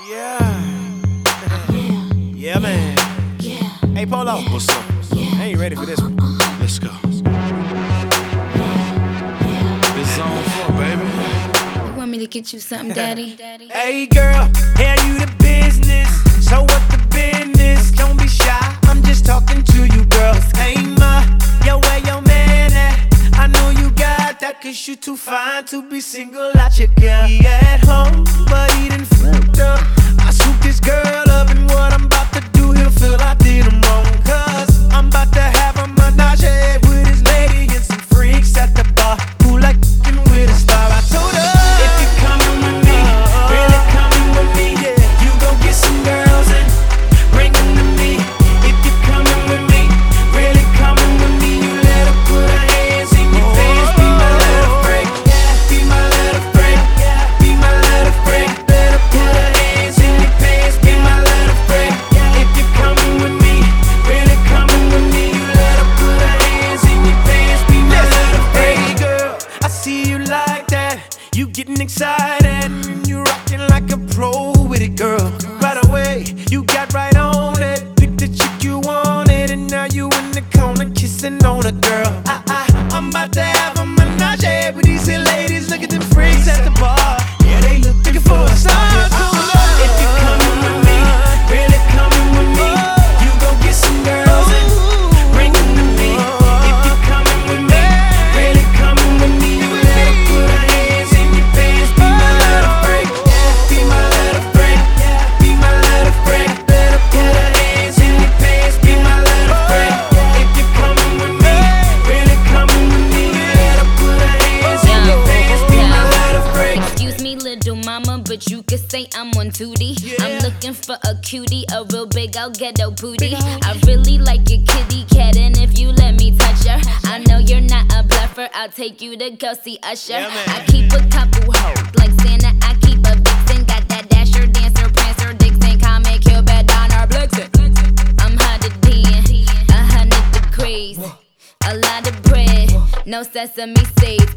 Yeah. Yeah, man. Hey, Polo. What's up? I ain't ready for this one. Uh-huh. Let's go. It's on for baby. You want me to get you something, daddy? Daddy. Hey, girl. Hey, you the business. So what the business? Don't be shy. I'm just talking to you, girl. Hey, ma. Yo, where your man at? I know you got that, cause you too fine to be single out your girl. He excited and you rocking like a pro with it, girl. Right away, you got right on it. Pick the chick you wanted, and now you in the corner kissing on a girl. But you could say I'm on duty. I'm looking for a cutie, a real big old ghetto booty. I really like your kitty cat, and if you let me touch her, I know you're not a bluffer. I'll take you to go see Usher. Yeah. I keep a couple hoes like Santa. I keep a vixen, got that dasher, dancer, prancer, Dixon, Comet, Cupid, Donner, Blitzen. I'm hotter than a hundred degrees. A lot of bread, no sesame seeds.